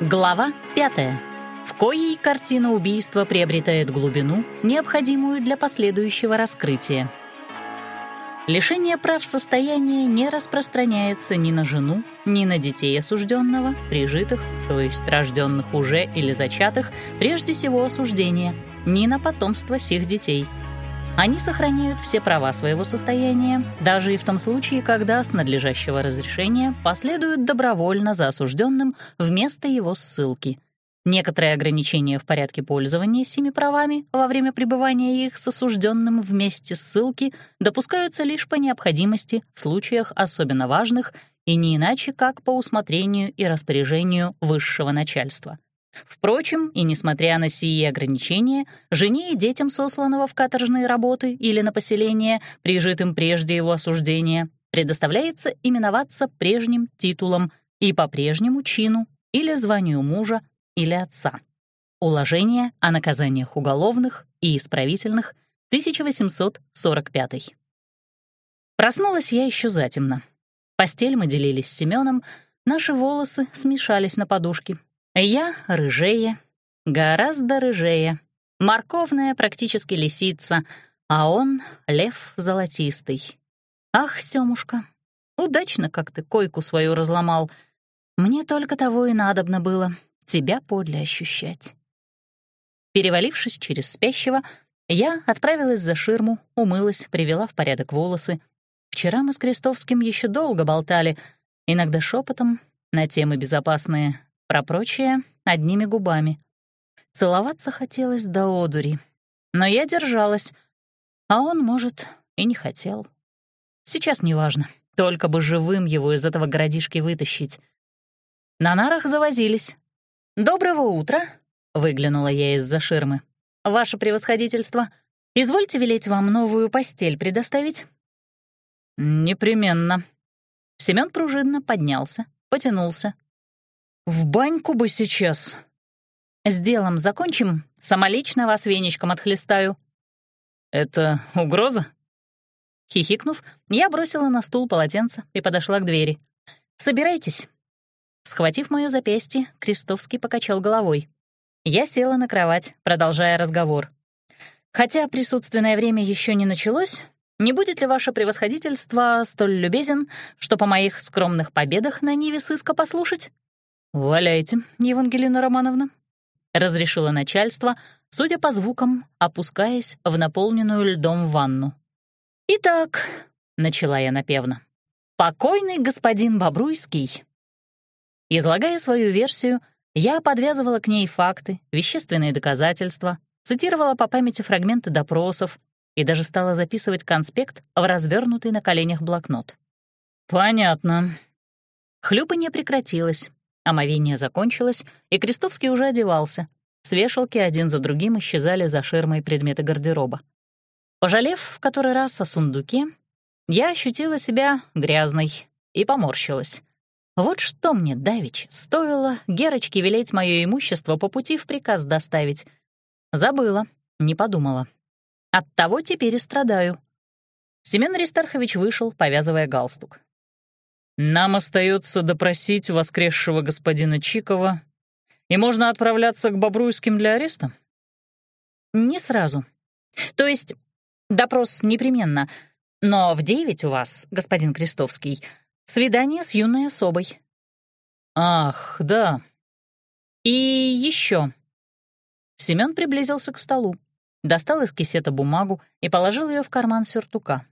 Глава пятая, в коей картина убийства приобретает глубину, необходимую для последующего раскрытия. Лишение прав состояния не распространяется ни на жену, ни на детей осужденного, прижитых, то есть рожденных уже или зачатых, прежде всего осуждения, ни на потомство сих детей. Они сохраняют все права своего состояния, даже и в том случае, когда с надлежащего разрешения последуют добровольно за осужденным вместо его ссылки — Некоторые ограничения в порядке пользования сими правами во время пребывания их с осужденным вместе ссылки допускаются лишь по необходимости в случаях особенно важных и не иначе как по усмотрению и распоряжению высшего начальства. Впрочем, и несмотря на сии ограничения, жене и детям сосланного в каторжные работы или на поселение, прижитым прежде его осуждения, предоставляется именоваться прежним титулом и по прежнему чину или званию мужа или отца. Уложение о наказаниях уголовных и исправительных, 1845. Проснулась я еще затемно. Постель мы делили с Семеном, наши волосы смешались на подушке. Я рыжее, гораздо рыжее, морковная практически лисица, а он — лев золотистый. Ах, Сёмушка, удачно как ты койку свою разломал. Мне только того и надобно было — тебя подле ощущать. Перевалившись через спящего, я отправилась за ширму, умылась, привела в порядок волосы. Вчера мы с Крестовским еще долго болтали, иногда шепотом на темы безопасные, про прочее — одними губами. Целоваться хотелось до одури, но я держалась, а он, может, и не хотел. Сейчас неважно, только бы живым его из этого городишки вытащить. На нарах завозились, «Доброго утра!» — выглянула я из-за ширмы. «Ваше превосходительство, извольте велеть вам новую постель предоставить?» «Непременно». Семён пружинно поднялся, потянулся. «В баньку бы сейчас». «С делом закончим, самолично вас веничком отхлестаю». «Это угроза?» Хихикнув, я бросила на стул полотенце и подошла к двери. «Собирайтесь, Схватив моё запястье, Крестовский покачал головой. Я села на кровать, продолжая разговор. «Хотя присутственное время еще не началось, не будет ли ваше превосходительство столь любезен, что по моих скромных победах на Ниве сыска послушать?» «Валяйте, Евангелина Романовна», — разрешило начальство, судя по звукам, опускаясь в наполненную льдом ванну. «Итак», — начала я напевно, — «покойный господин Бобруйский Излагая свою версию, я подвязывала к ней факты, вещественные доказательства, цитировала по памяти фрагменты допросов и даже стала записывать конспект в развернутый на коленях блокнот. «Понятно». Хлюпанье прекратилось, омовение закончилось, и Крестовский уже одевался. С вешалки один за другим исчезали за ширмой предметы гардероба. Пожалев в который раз о сундуке, я ощутила себя грязной и поморщилась. Вот что мне, Давич, стоило Герочке велеть мое имущество по пути в приказ доставить. Забыла, не подумала. Оттого теперь и страдаю. Семен Аристархович вышел, повязывая галстук. «Нам остается допросить воскресшего господина Чикова, и можно отправляться к Бобруйским для ареста?» «Не сразу. То есть допрос непременно, но в девять у вас, господин Крестовский, Свидание с юной особой. Ах, да. И еще. Семён приблизился к столу, достал из кисета бумагу и положил ее в карман сюртука.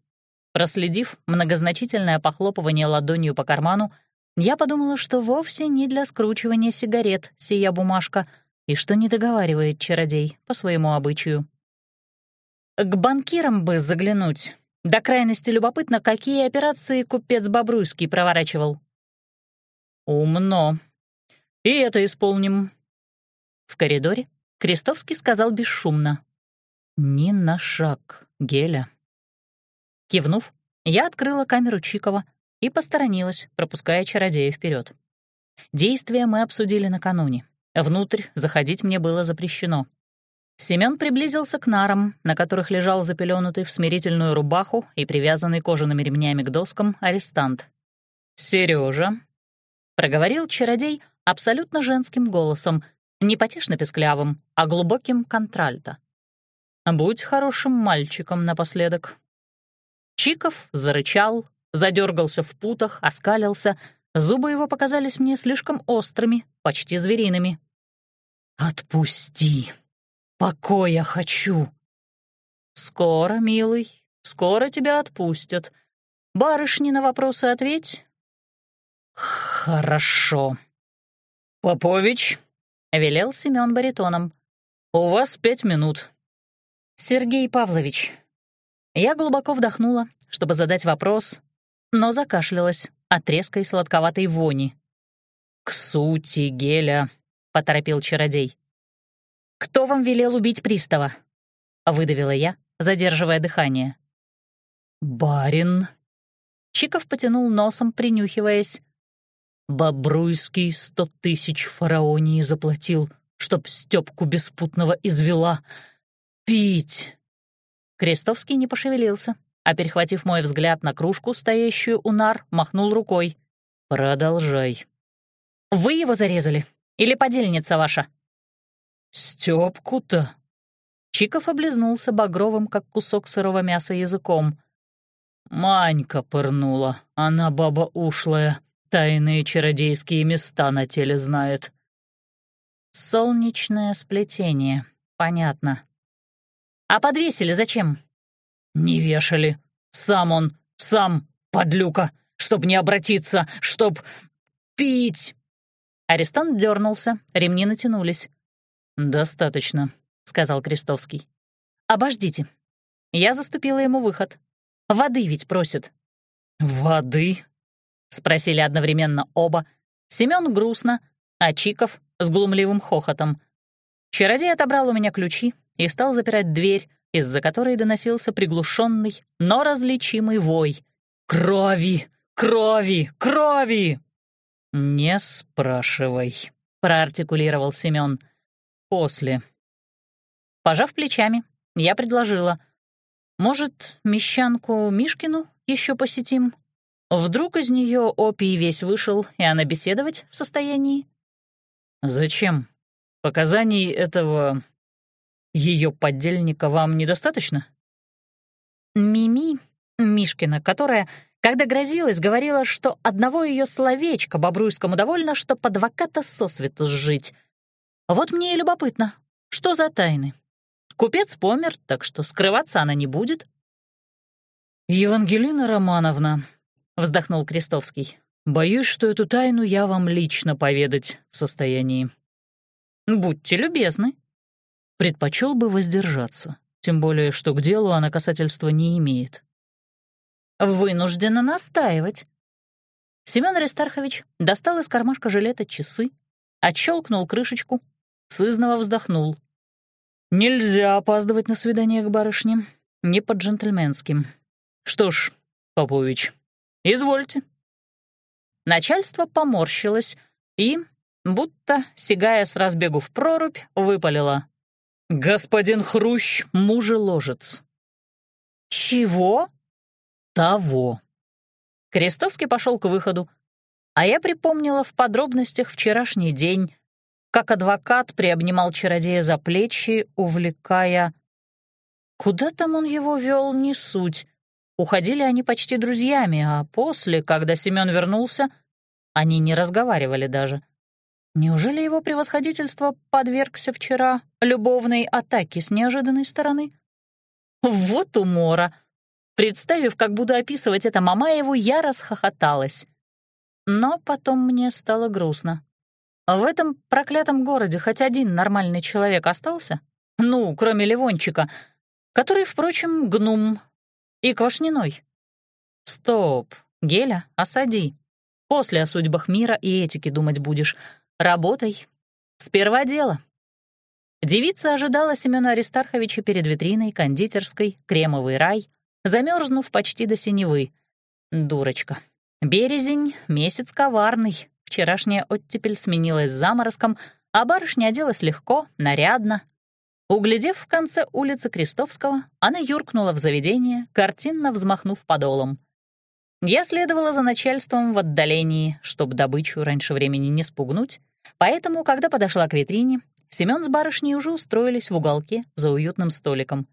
Проследив многозначительное похлопывание ладонью по карману, я подумала, что вовсе не для скручивания сигарет сия бумажка и что не договаривает чародей по своему обычаю. К банкирам бы заглянуть, до крайности любопытно, какие операции купец Бобруйский проворачивал. «Умно. И это исполним». В коридоре Крестовский сказал бесшумно. «Ни на шаг, Геля». Кивнув, я открыла камеру Чикова и посторонилась, пропуская чародея вперед. Действия мы обсудили накануне. Внутрь заходить мне было запрещено. Семён приблизился к нарам, на которых лежал запеленутый в смирительную рубаху и привязанный кожаными ремнями к доскам арестант. Сережа, проговорил чародей, абсолютно женским голосом, не потешно-песклявым, а глубоким контральто. «Будь хорошим мальчиком напоследок». Чиков зарычал, задергался в путах, оскалился. Зубы его показались мне слишком острыми, почти звериными. «Отпусти! Покоя хочу!» «Скоро, милый, скоро тебя отпустят. Барышни на вопросы ответь». «Хорошо». «Попович», — велел Семён баритоном, — «у вас пять минут». «Сергей Павлович». Я глубоко вдохнула, чтобы задать вопрос, но закашлялась от резкой сладковатой вони. «К сути, Геля», — поторопил чародей. «Кто вам велел убить пристава?» — выдавила я, задерживая дыхание. «Барин». Чиков потянул носом, принюхиваясь. «Бобруйский сто тысяч фараонии заплатил, чтоб Стёпку беспутного извела. Пить!» Крестовский не пошевелился, а, перехватив мой взгляд на кружку, стоящую у нар, махнул рукой. «Продолжай». «Вы его зарезали? Или подельница ваша?» «Стёпку-то?» Чиков облизнулся багровым, как кусок сырого мяса, языком. «Манька пырнула, она баба ушлая, тайные чародейские места на теле знает». «Солнечное сплетение, понятно. А подвесили зачем?» «Не вешали. Сам он, сам, подлюка, чтоб не обратиться, чтоб пить!» Арестант дернулся, ремни натянулись. «Достаточно», — сказал Крестовский. «Обождите». Я заступила ему выход. «Воды ведь просит». «Воды?» — спросили одновременно оба. Семён грустно, а Чиков с глумливым хохотом. Чародей отобрал у меня ключи и стал запирать дверь, из-за которой доносился приглушенный, но различимый вой. «Крови! Крови! Крови!» «Не спрашивай», — проартикулировал Семён. «После». Пожав плечами, я предложила. «Может, мещанку Мишкину еще посетим? Вдруг из нее опий весь вышел, и она беседовать в состоянии?» «Зачем? Показаний этого ее поддельника вам недостаточно? Мими, Мишкина, которая, когда грозилась, говорила, что одного ее словечка Бобруйскому довольно, чтоб адвоката сосвету сжить. Вот мне и любопытно, что за тайны? Купец помер, так что скрываться она не будет. «Евангелина Романовна», — вздохнул Крестовский, «боюсь, что эту тайну я вам лично поведать в состоянии». «Будьте любезны», предпочел бы воздержаться, тем более что к делу она касательства не имеет. «Вынуждена настаивать». Семён Аристархович достал из кармашка жилета часы, отщелкнул крышечку, сызново вздохнул. «Нельзя опаздывать на свидание к барышне, не по-джентльменски. Что ж, Попович, извольте». Начальство поморщилось и, будто, сигая с разбегу в прорубь, выпалило. «Господин Хрущ — мужеложец». «Чего?» «Того». Крестовский пошел к выходу, а я припомнила в подробностях вчерашний день, как адвокат приобнимал чародея за плечи, увлекая... Куда там он его вел, не суть. Уходили они почти друзьями, а после, когда Семен вернулся, они не разговаривали даже. Неужели его превосходительство подвергся вчера любовной атаке с неожиданной стороны? Вот умора! Представив, как буду описывать это Мамаеву, я расхохоталась. Но потом мне стало грустно. В этом проклятом городе хоть один нормальный человек остался? Ну, кроме Ливончика, который, впрочем, гнум и квашниной. Стоп, Геля, осади. После о судьбах мира и этики думать будешь — Работай. Сперва дело. Девица ожидала Семена Аристарховича перед витриной кондитерской «Кремовый рай», замерзнув почти до синевы. Дурочка. Березень — месяц коварный. Вчерашняя оттепель сменилась заморозком, а барышня оделась легко, нарядно. Углядев в конце улицы Крестовского, она юркнула в заведение, картинно взмахнув подолом. Я следовала за начальством в отдалении, чтобы добычу раньше времени не спугнуть, поэтому, когда подошла к витрине, Семён с барышней уже устроились в уголке за уютным столиком.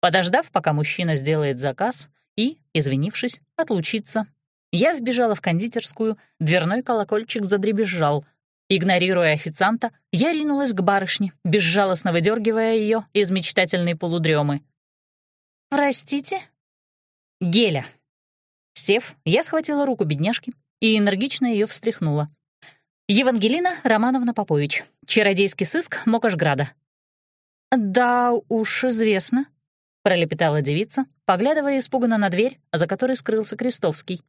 Подождав, пока мужчина сделает заказ и, извинившись, отлучится, я вбежала в кондитерскую, дверной колокольчик задребезжал. Игнорируя официанта, я ринулась к барышне, безжалостно выдергивая ее из мечтательной полудремы. «Простите?» «Геля». Сев, я схватила руку бедняжки и энергично ее встряхнула. «Евангелина Романовна Попович, чародейский сыск Мокошграда». «Да уж известно», — пролепетала девица, поглядывая испуганно на дверь, за которой скрылся Крестовский.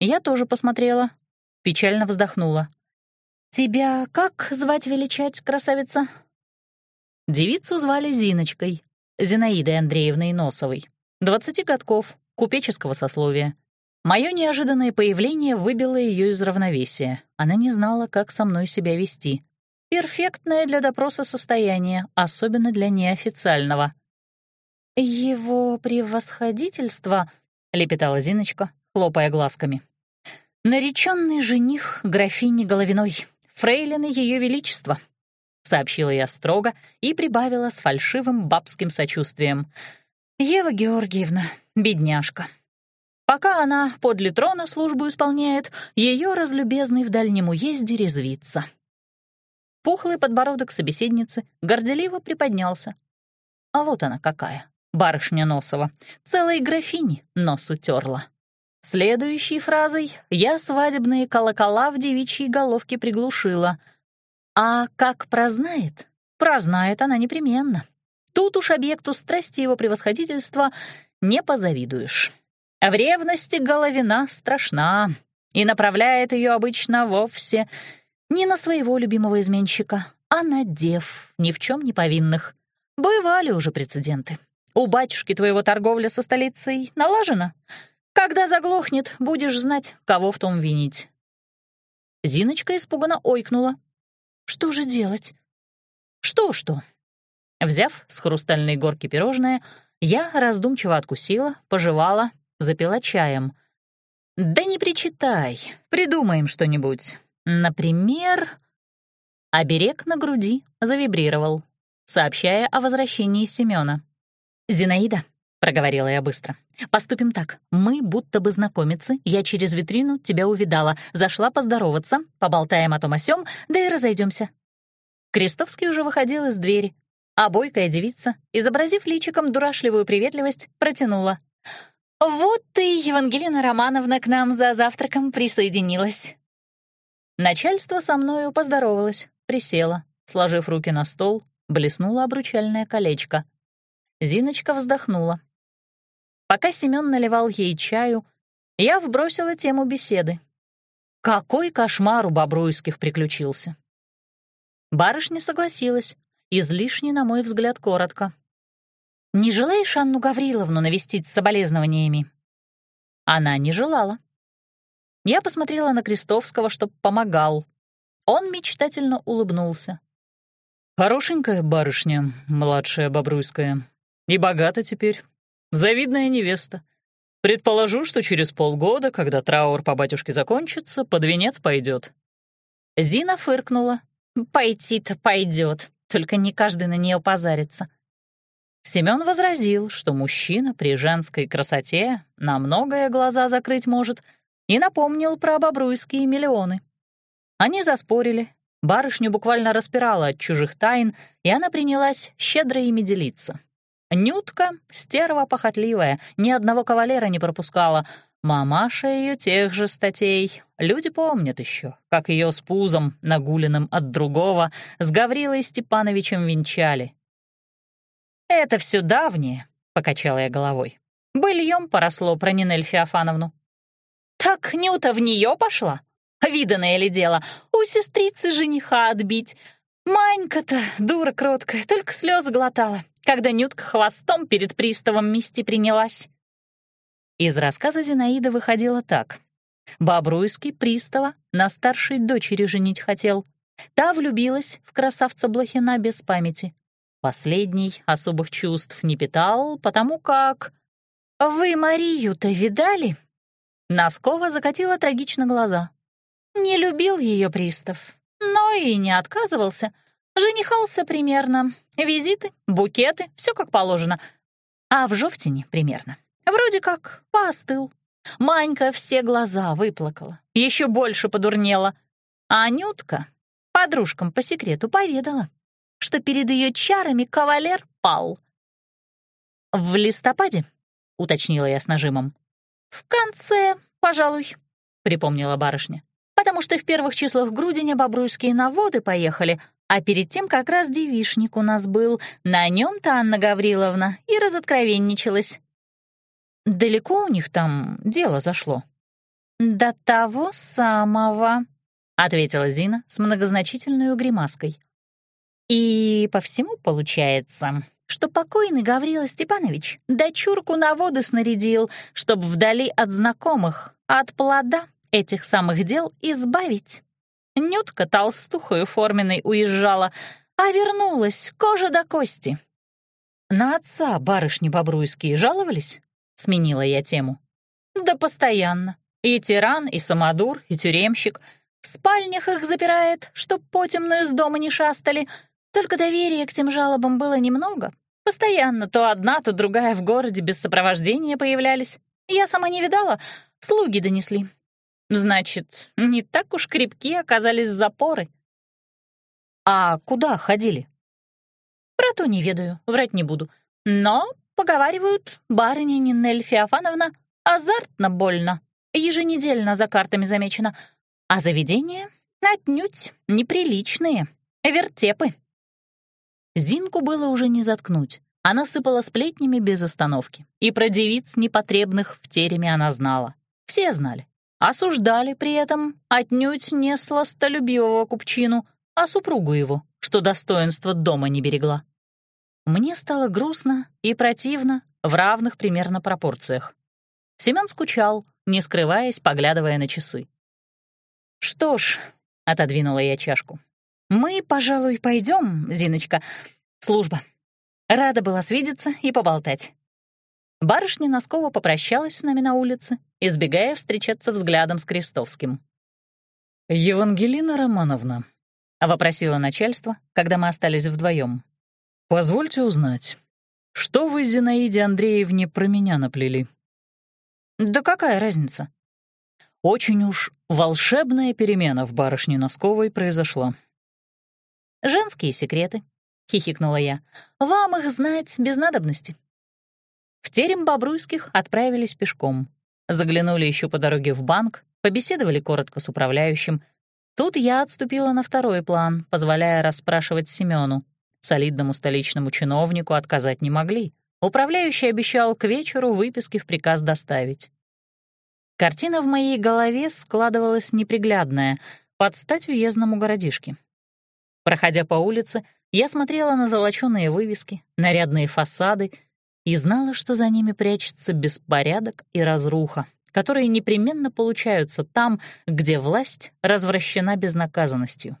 Я тоже посмотрела, печально вздохнула. «Тебя как звать-величать, красавица?» Девицу звали Зиночкой, Зинаидой Андреевной Носовой, двадцати годков, купеческого сословия. Мое неожиданное появление выбило ее из равновесия. Она не знала, как со мной себя вести. Перфектное для допроса состояние, особенно для неофициального. «Его превосходительство», — лепетала Зиночка, хлопая глазками. «Нареченный жених графини Головиной, фрейлины Ее Величества», — сообщила я строго и прибавила с фальшивым бабским сочувствием. «Ева Георгиевна, бедняжка. Пока она подле трона службу исполняет, ее разлюбезный в дальнем уезде резвится». Пухлый подбородок собеседницы горделиво приподнялся. А вот она какая, барышня Носова, целой графини нос утерла. Следующей фразой я свадебные колокола в девичьей головке приглушила. А как прознает? Прознает она непременно. Тут уж объекту страсти его превосходительства не позавидуешь. В ревности головина страшна и направляет ее обычно вовсе не на своего любимого изменщика, а на дев, ни в чем не повинных. Бывали уже прецеденты. У батюшки твоего торговля со столицей налажена — когда заглохнет, будешь знать, кого в том винить». Зиночка испуганно ойкнула. «Что же делать?» «Что-что?» Взяв с хрустальной горки пирожное, я раздумчиво откусила, пожевала, запила чаем. «Да не причитай, придумаем что-нибудь. Например...» Оберег на груди завибрировал, сообщая о возвращении Семёна. «Зинаида, — проговорила я быстро. «Поступим так. Мы будто бы знакомицы. Я через витрину тебя увидала. Зашла поздороваться, поболтаем о том о сём, да и разойдемся. Крестовский уже выходил из двери, а бойкая девица, изобразив личиком дурашливую приветливость, протянула. «Вот ты, Евангелина Романовна, к нам за завтраком присоединилась». Начальство со мною поздоровалось, присела, сложив руки на стол, блеснуло обручальное колечко. Зиночка вздохнула. Пока Семён наливал ей чаю, я вбросила тему беседы. Какой кошмар у Бобруйских приключился. Барышня согласилась, излишне, на мой взгляд, коротко. «Не желаешь Анну Гавриловну навестить с соболезнованиями?» Она не желала. Я посмотрела на Крестовского, чтоб помогал. Он мечтательно улыбнулся. «Хорошенькая барышня, младшая Бобруйская. И богата теперь. Завидная невеста. Предположу, что через полгода, когда траур по батюшке закончится, под венец пойдет. Зина фыркнула. «Пойти-то пойдет, только не каждый на нее позарится». Семён возразил, что мужчина при женской красоте на многое глаза закрыть может, и напомнил про бобруйские миллионы. Они заспорили, барышню буквально распирала от чужих тайн, и она принялась щедро ими делиться. Нютка, стерва похотливая, ни одного кавалера не пропускала. Мамаша ее тех же статей. Люди помнят еще, как ее с пузом, нагуленным от другого, с Гаврилой Степановичем венчали. «Это все давнее», — покачала я головой. «Быльем поросло про Нинель Феофановну». «Так Нюта в нее пошла? Виданное ли дело, у сестрицы жениха отбить. Манька-то, дура кроткая, только слезы глотала когда Нютка хвостом перед приставом мести принялась. Из рассказа Зинаида выходило так. Бобруйский пристава на старшей дочери женить хотел. Та влюбилась в красавца Блохина без памяти. Последний особых чувств не питал, потому как... «Вы Марию-то видали?» Носкова закатила трагично глаза. Не любил ее пристав, но и не отказывался. Женихался примерно. Визиты, букеты, все как положено. А в Жовтине примерно. Вроде как поостыл. Манька все глаза выплакала, еще больше подурнела. А Анютка подружкам по секрету поведала, что перед ее чарами кавалер пал. «В листопаде?» — уточнила я с нажимом. «В конце, пожалуй», — припомнила барышня. «Потому что в первых числах грудиня бобруйские наводы поехали, а перед тем как раз девишник у нас был. На нем то Анна Гавриловна и разоткровенничалась». «Далеко у них там дело зашло?» «До того самого», — ответила Зина с многозначительной гримаской. «И по всему получается, что покойный Гаврила Степанович дочурку на воды снарядил, чтобы вдали от знакомых, от плода этих самых дел избавить. Нютка толстухою форменной уезжала, а вернулась кожа до кости. «На отца барышни Бобруйские жаловались?» — сменила я тему. «Да постоянно. И тиран, и самодур, и тюремщик. В спальнях их запирает, чтоб потемную из дома не шастали. Только доверия к тем жалобам было немного. Постоянно то одна, то другая в городе без сопровождения появлялись. Я сама не видала, слуги донесли. Значит, не так уж крепки оказались запоры. А куда ходили? Про то не ведаю, врать не буду. Но, поговаривают, барыня Нинель Феофановна азартно больно, еженедельно за картами замечено, а заведения отнюдь неприличные, вертепы. Зинку было уже не заткнуть. Она сыпала сплетнями без остановки. И про девиц непотребных в тереме она знала. Все знали. Осуждали при этом отнюдь не сластолюбивого купчину, а супругу его, что достоинство дома не берегла. Мне стало грустно и противно в равных примерно пропорциях. Семён скучал, не скрываясь, поглядывая на часы. «Что ж», — отодвинула я чашку, «Мы, пожалуй, пойдем, Зиночка. Служба. Рада была свидеться и поболтать». Барышня Носкова попрощалась с нами на улице, избегая встречаться взглядом с Крестовским. «Евангелина Романовна», — вопросило начальство, когда мы остались вдвоем. «Позвольте узнать, что вы Зинаиде Андреевне про меня наплели?» «Да какая разница?» «Очень уж волшебная перемена в барышне Носковой произошла. «Женские секреты», — хихикнула я. «Вам их знать без надобности». В терем Бобруйских отправились пешком. Заглянули еще по дороге в банк, побеседовали коротко с управляющим. Тут я отступила на второй план, позволяя расспрашивать Семену. Солидному столичному чиновнику отказать не могли. Управляющий обещал к вечеру выписки в приказ доставить. Картина в моей голове складывалась неприглядная, под стать уездному городишке. Проходя по улице, я смотрела на золочёные вывески, нарядные фасады и знала, что за ними прячется беспорядок и разруха, которые непременно получаются там, где власть развращена безнаказанностью.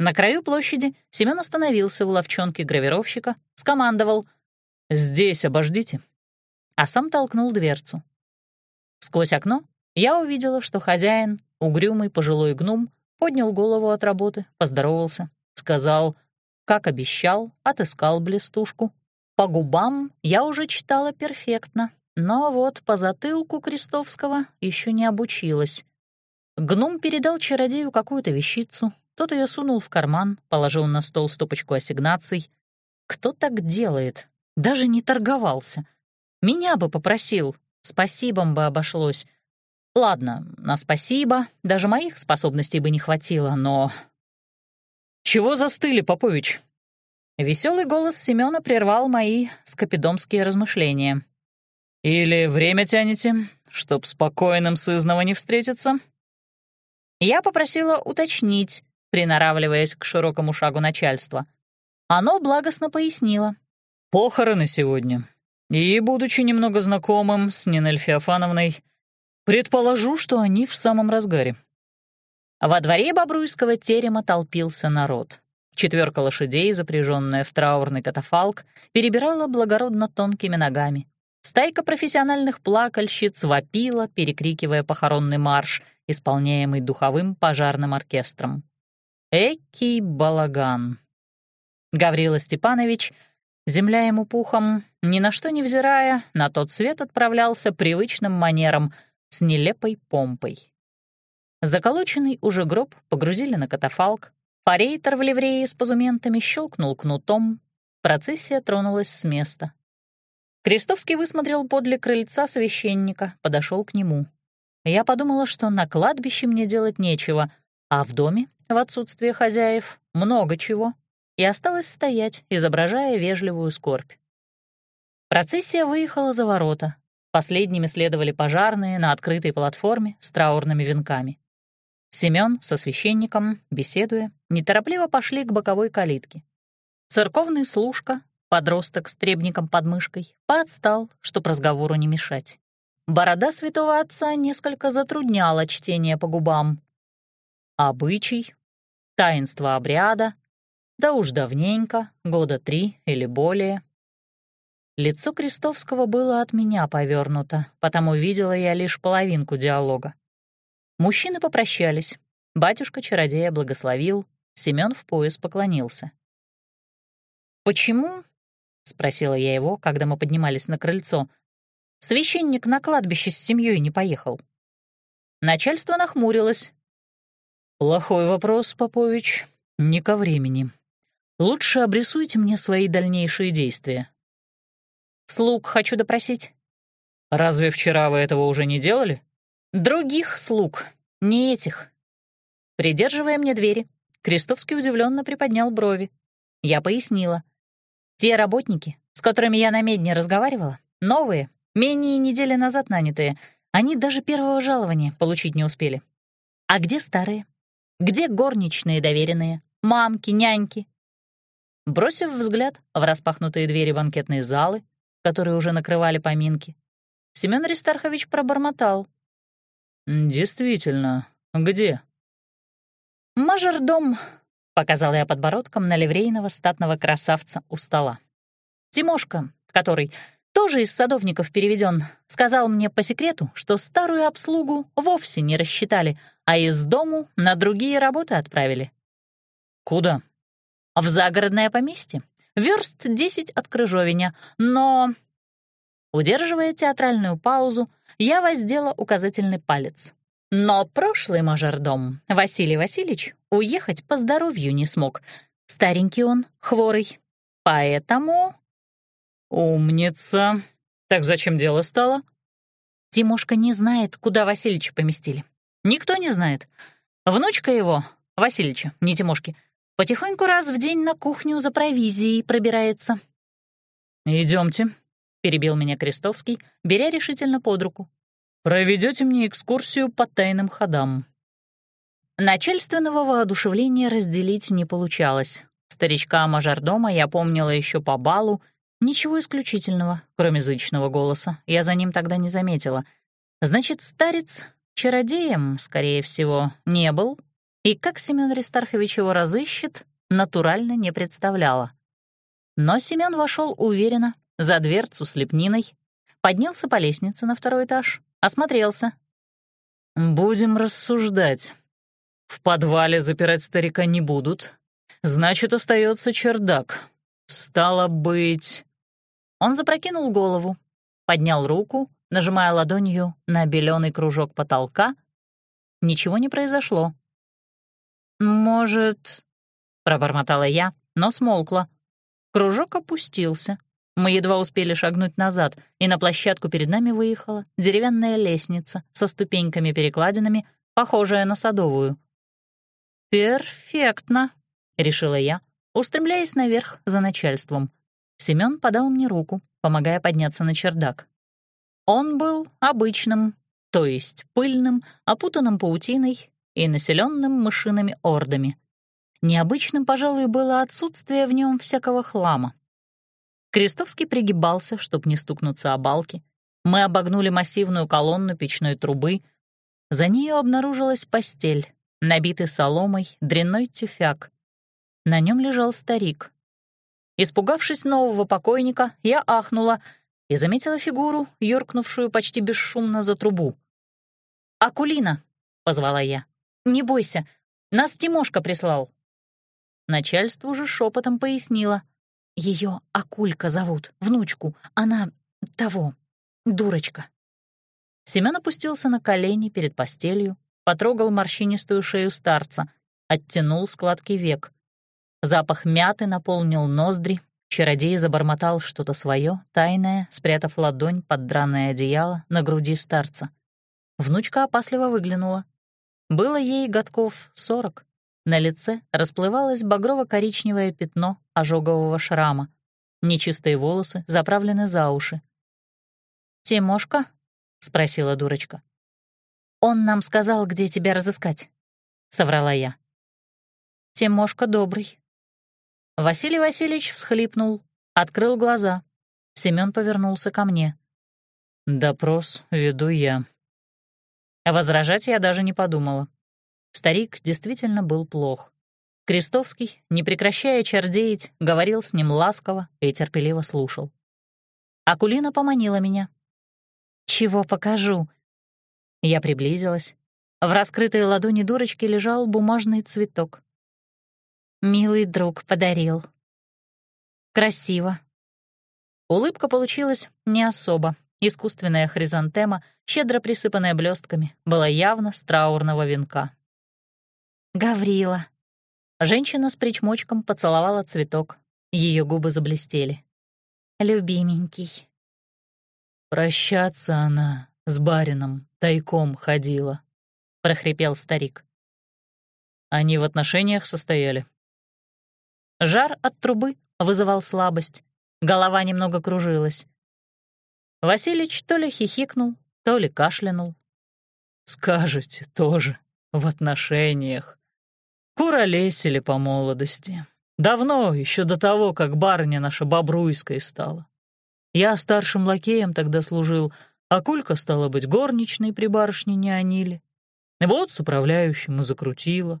На краю площади Семён остановился у ловчонки гравировщика, скомандовал «Здесь обождите», а сам толкнул дверцу. Сквозь окно я увидела, что хозяин, угрюмый пожилой гном, поднял голову от работы, поздоровался, сказал, как обещал, отыскал блестушку. По губам я уже читала перфектно, но вот по затылку Крестовского еще не обучилась. Гном передал чародею какую-то вещицу, тот ее сунул в карман, положил на стол стопочку ассигнаций. Кто так делает? Даже не торговался. Меня бы попросил, спасибом бы обошлось. Ладно, на спасибо, даже моих способностей бы не хватило, но... «Чего застыли, Попович?» Веселый голос Семёна прервал мои скопидомские размышления. «Или время тянете, чтоб спокойным сызнова не встретиться?» Я попросила уточнить, приноравливаясь к широкому шагу начальства. Оно благостно пояснило. «Похороны сегодня. И, будучи немного знакомым с Нинель Феофановной, Предположу, что они в самом разгаре. Во дворе Бобруйского терема толпился народ. Четверка лошадей, запряженная в траурный катафалк, перебирала благородно тонкими ногами. Стайка профессиональных плакальщиц вопила, перекрикивая похоронный марш, исполняемый духовым пожарным оркестром. Экий балаган. Гаврила Степанович, земля ему пухом, ни на что невзирая, на тот свет отправлялся привычным манером с нелепой помпой. Заколоченный уже гроб погрузили на катафалк, форейтер в ливрее с позументами щелкнул кнутом, процессия тронулась с места. Крестовский высмотрел подле крыльца священника, подошел к нему. Я подумала, что на кладбище мне делать нечего, а в доме, в отсутствие хозяев, много чего, и осталось стоять, изображая вежливую скорбь. Процессия выехала за ворота. Последними следовали пожарные на открытой платформе с траурными венками. Семён со священником, беседуя, неторопливо пошли к боковой калитке. Церковный служка, подросток с требником под мышкой, подстал, чтоб разговору не мешать. Борода святого отца несколько затрудняла чтение по губам. Обычай, таинство обряда, да уж давненько, года три или более. Лицо Крестовского было от меня повернуто, потому видела я лишь половинку диалога. Мужчины попрощались. Батюшка-чародея благословил, Семён в пояс поклонился. «Почему?» — спросила я его, когда мы поднимались на крыльцо — Священник на кладбище с семьей не поехал. Начальство нахмурилось. «Плохой вопрос, Попович. Не ко времени. Лучше обрисуйте мне свои дальнейшие действия». «Слуг хочу допросить». «Разве вчера вы этого уже не делали?» «Других слуг, не этих». Придерживая мне двери, Крестовский удивленно приподнял брови. Я пояснила. «Те работники, с которыми я на медне разговаривала, новые, Менее недели назад нанятые. Они даже первого жалования получить не успели. А где старые? Где горничные доверенные? Мамки, няньки? Бросив взгляд в распахнутые двери банкетной залы, которые уже накрывали поминки, Семён Аристархович пробормотал. «Действительно, где?» «Мажордом», — показал я подбородком на ливрейного статного красавца у стола. Тимошка, который тоже из садовников переведен, сказал мне по секрету, что старую обслугу вовсе не рассчитали, а из дому на другие работы отправили. Куда? В загородное поместье. Верст десять от Крыжовиня, но... Удерживая театральную паузу, я воздела указательный палец. Но прошлый мажордом, Василий Васильевич, уехать по здоровью не смог. Старенький он, хворый. Поэтому «Умница. Так зачем дело стало?» Тимошка не знает, куда Васильича поместили. Никто не знает. Внучка его, Васильича, не Тимошки, потихоньку раз в день на кухню за провизией пробирается. Идемте, перебил меня Крестовский, беря решительно под руку. Проведете мне экскурсию по тайным ходам. Начальственного воодушевления разделить не получалось. Старичка-мажордома я помнила еще по балу Ничего исключительного, кроме зычного голоса, я за ним тогда не заметила. Значит, старец чародеем, скорее всего, не был, и как Семён Аристархович его разыщет, натурально не представляла. Но Семён вошел уверенно, за дверцу с лепниной, поднялся по лестнице на второй этаж, осмотрелся. «Будем рассуждать. В подвале запирать старика не будут. Значит, остается чердак. Стало быть...» Он запрокинул голову, поднял руку, нажимая ладонью на беленый кружок потолка. Ничего не произошло. «Может...» — пробормотала я, но смолкла. Кружок опустился. Мы едва успели шагнуть назад, и на площадку перед нами выехала деревянная лестница со ступеньками-перекладинами, похожая на садовую. «Перфектно», — решила я, устремляясь наверх за начальством. Семён подал мне руку, помогая подняться на чердак. Он был обычным, то есть пыльным, опутанным паутиной и населенным мышиными ордами. Необычным, пожалуй, было отсутствие в нем всякого хлама. Крестовский пригибался, чтобы не стукнуться о балки. Мы обогнули массивную колонну печной трубы. За нею обнаружилась постель, набитый соломой, дрянной тюфяк. На нем лежал старик, Испугавшись нового покойника, я ахнула. и заметила фигуру, юркнувшую почти бесшумно за трубу. «Акулина!» — позвала я. «Не бойся, нас Тимошка прислал». Начальству уже шепотом пояснила. Ее Акулька зовут, внучку. Она того, дурочка. Семён опустился на колени перед постелью, потрогал морщинистую шею старца, оттянул складки век. Запах мяты наполнил ноздри, чародей забормотал что-то свое, тайное, спрятав ладонь под драное одеяло на груди старца. Внучка опасливо выглянула. Было ей годков сорок. На лице расплывалось багрово-коричневое пятно ожогового шрама. Нечистые волосы заправлены за уши. «Тимошка?» — спросила дурочка. «Он нам сказал, где тебя разыскать», — соврала я. «Тимошка добрый». Василий Васильевич всхлипнул, открыл глаза. Семён повернулся ко мне. «Допрос веду я». Возражать я даже не подумала. Старик действительно был плох. Крестовский, не прекращая чердеять, говорил с ним ласково и терпеливо слушал. Акулина поманила меня. «Чего покажу?» Я приблизилась. В раскрытой ладони дурочки лежал бумажный цветок. «Милый друг подарил». «Красиво». Улыбка получилась не особо. Искусственная хризантема, щедро присыпанная блестками, была явно с траурного венка. «Гаврила». Женщина с причмочком поцеловала цветок. Ее губы заблестели. «Любименький». «Прощаться она с барином тайком ходила», — прохрипел старик. «Они в отношениях состояли?» Жар от трубы вызывал слабость, голова немного кружилась. Василич то ли хихикнул, то ли кашлянул. «Скажете тоже, в отношениях», Куролесили по молодости. Давно, еще до того, как барыня наша Бобруйской стала. Я старшим лакеем тогда служил, а Кулька, стала быть, горничной при барышне Неониле. Вот с управляющим и закрутила.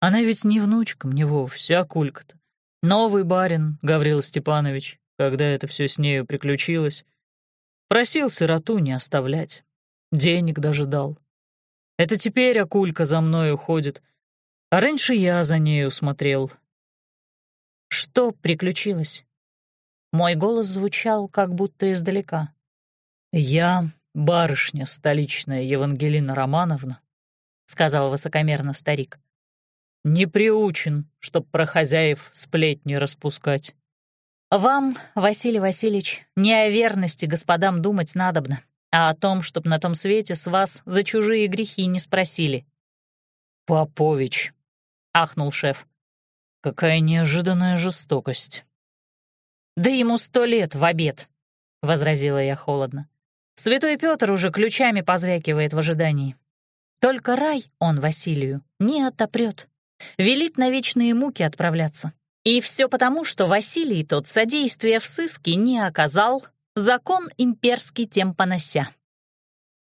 Она ведь не внучка мне вовсе, а Кулька-то. Новый барин, Гаврил Степанович, когда это все с нею приключилось, просил сироту не оставлять. Денег даже дал. Это теперь Акулька за мной уходит — а раньше я за нею смотрел. Что приключилось? Мой голос звучал как будто издалека. «Я барышня столичная Евангелина Романовна», — сказал высокомерно старик. «Не приучен, чтоб про хозяев сплетни распускать». «Вам, Василий Васильевич, не о верности господам думать надобно, а о том, чтоб на том свете с вас за чужие грехи не спросили». «Попович, ахнул шеф. «Какая неожиданная жестокость». «Да ему сто лет в обед», — возразила я холодно. «Святой Петр уже ключами позвякивает в ожидании. Только рай он Василию не отопрет, велит на вечные муки отправляться. И все потому, что Василий тот содействия в сыске не оказал, закон имперский тем понося».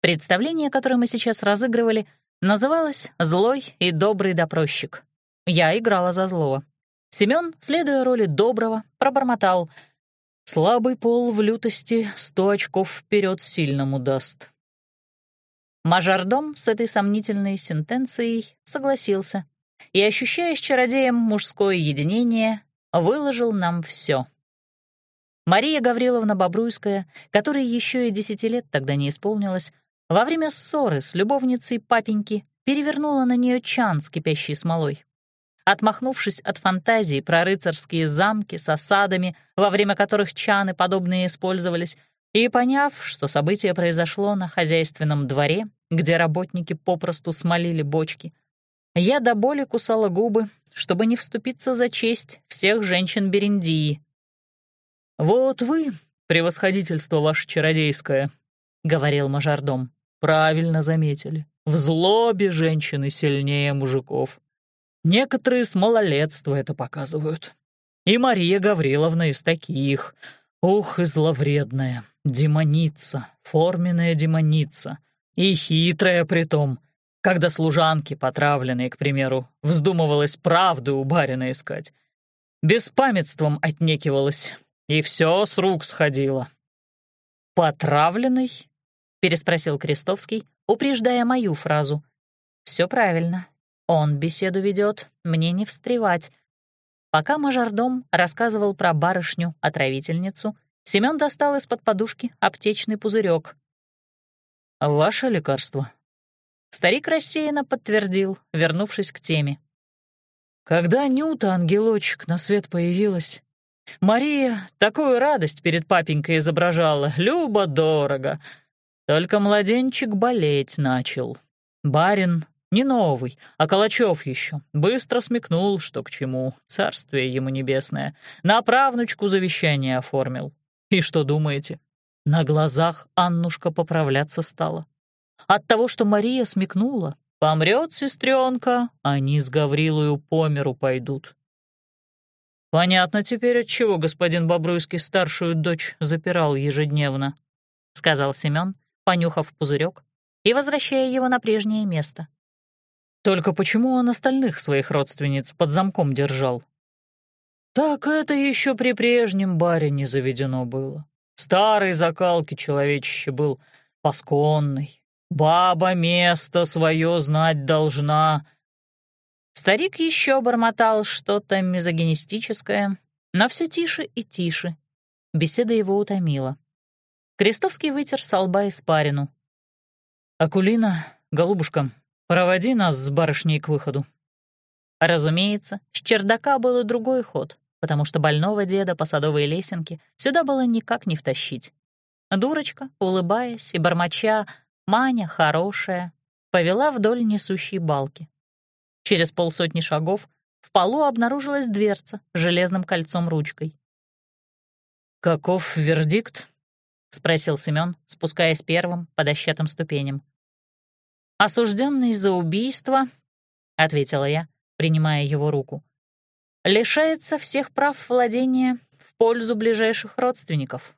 Представление, которое мы сейчас разыгрывали, называлось «Злой и добрый допросчик». Я играла за злого. Семён, следуя роли доброго, пробормотал. «Слабый пол в лютости сто очков вперед сильному даст». Мажордом с этой сомнительной сентенцией согласился и, ощущая с чародеем мужское единение, выложил нам все. Мария Гавриловна Бобруйская, которой еще и десяти лет тогда не исполнилось, во время ссоры с любовницей папеньки перевернула на нее чан с кипящей смолой. Отмахнувшись от фантазии про рыцарские замки с осадами, во время которых чаны подобные использовались, и поняв, что событие произошло на хозяйственном дворе, где работники попросту смолили бочки, я до боли кусала губы, чтобы не вступиться за честь всех женщин Берендии. «Вот вы, превосходительство ваше чародейское», — говорил мажордом, — «правильно заметили. В злобе женщины сильнее мужиков. Некоторые с малолетства это показывают. И Мария Гавриловна из таких. Ух, и зловредная, демоница, форменная демоница. И хитрая притом, когда служанки, потравленные, к примеру, вздумывалась правду у барина искать. Беспамятством отнекивалась, и все с рук сходило. «Потравленный?» — переспросил Крестовский, упреждая мою фразу. Все правильно. Он беседу ведет, мне не встревать. Пока мажордом рассказывал про барышню-отравительницу, Семён достал из-под подушки аптечный пузырек. «Ваше лекарство». Старик рассеянно подтвердил, вернувшись к теме. Когда Нюта, ангелочек, на свет появилась, Мария такую радость перед папенькой изображала, любо-дорого. Только младенчик болеть начал. Барин не новый, а Калачев еще. Быстро смекнул, что к чему. Царствие ему небесное. На правнучку завещание оформил. И что думаете? На глазах Аннушка поправляться стала. От того, что Мария смекнула, помрет сестренка, они с Гаврилою по миру пойдут. Понятно теперь, отчего господин Бобруйский старшую дочь запирал ежедневно, сказал Семен, понюхав пузырек и возвращая его на прежнее место. Только почему он остальных своих родственниц под замком держал? Так это еще при прежнем барине заведено было. Старой закалки человечище был пасконный. Баба место свое знать должна. Старик еще бормотал что-то мизогинистическое, но все тише и тише. Беседа его утомила. Крестовский вытер со лба испарину. «Акулина, голубушка, «Проводи нас с барышней к выходу». Разумеется, с чердака был и другой ход, потому что больного деда по садовой лесенке сюда было никак не втащить. Дурочка, улыбаясь и бормоча «Маня хорошая», повела вдоль несущей балки. Через полсотни шагов в полу обнаружилась дверца с железным кольцом-ручкой. «Каков вердикт?» — спросил Семён, спускаясь первым по дощатым ступеням. «Осужденный за убийство», — ответила я, принимая его руку, «лишается всех прав владения в пользу ближайших родственников.